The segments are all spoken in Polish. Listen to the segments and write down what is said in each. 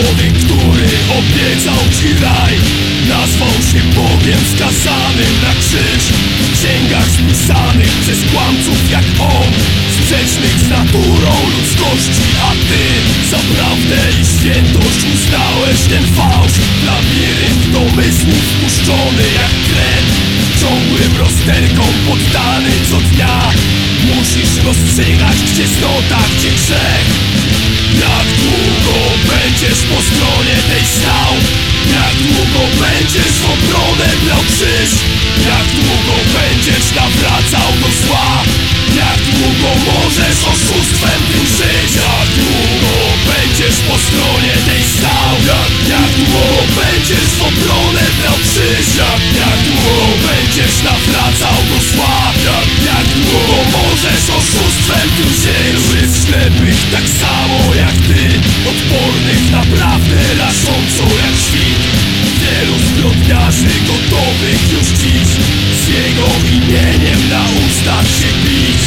Człowiek, który obiecał ci raj. Nazwał się Bogiem skazanym na krzyż. W księgach spisanych przez kłamców jak on. Sprzecznych z naturą ludzkości A ty za prawdę i świętość uznałeś ten fałsz. Labirynt domysłów puszczony jak kret Rozterkom poddany co dnia. Musisz rozstrzygać gdzie cnota, gdzie grzech. Jak długo będziesz po stronie tej stał? Jak długo będziesz w obronę brał krzyż? Jak długo będziesz nawracał do zła? Jak długo możesz oszustwem żyć? Jak długo będziesz po stronie tej stał? Jak, jak długo będziesz w obronę brał krzyż? Jak, jak długo będziesz nawracał do zła Jak, długo możesz oszustwem tym żyć Jest ślepych tak samo jak ty. Odpornych naprawdę rażąco jak świt. Wielu zbrodniarzy gotowych już dziś. Z jego imieniem na ustach się bić.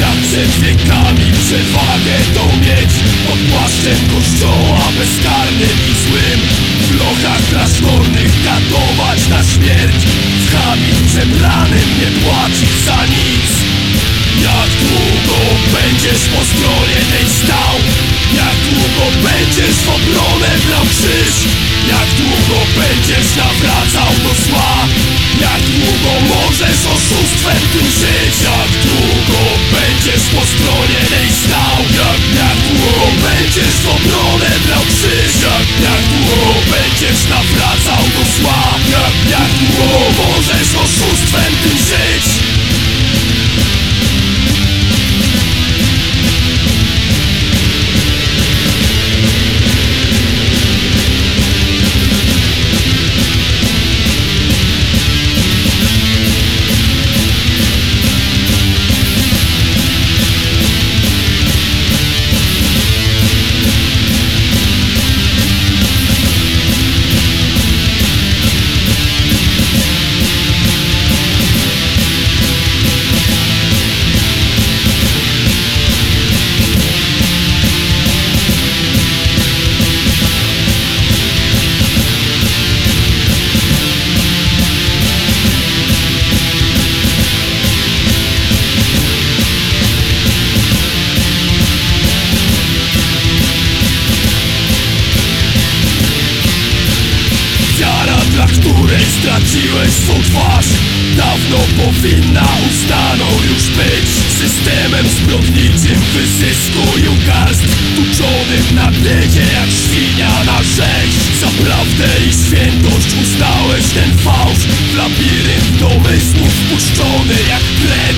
Jak przed wiekami przewagę tą mieć. Pod płaszczem kościoła bezkarnym i złym. W lochach klasztornych katować na śmierć Habit przebranym nie płacić za nic jak długo będziesz po stronie tej stał? Jak długo będziesz w obronę brał krzyż? Jak długo będziesz nawracał do zła? Jak długo możesz oszustwem tym żyć? Oszustwem tym żyć? Której straciłeś swą twarz? Dawno powinna ustaną już być. Systemem zbrodniczym wyzysku i ugarstw Tuczonym na biedzie jak świnia na rzeź Za prawdę i świętość uznałeś ten fałsz. W labirynt domysłów wpuszczony jak pleb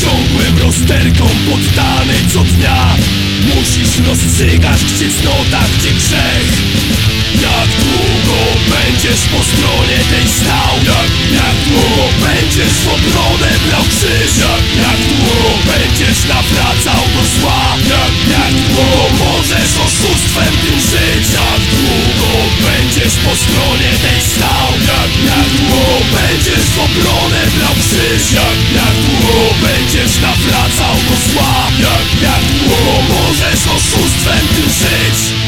Ciągłym rozterkom poddany co dnia. Musisz rozstrzygać gdzie cnota, gdzie grzech. Jak długo będziesz po stronie po stronie tej stał. Jak na dło będziesz w obronę brał psy Jak na dło będziesz nawracał go zła? Jak na dło możesz oszustwem tym żyć?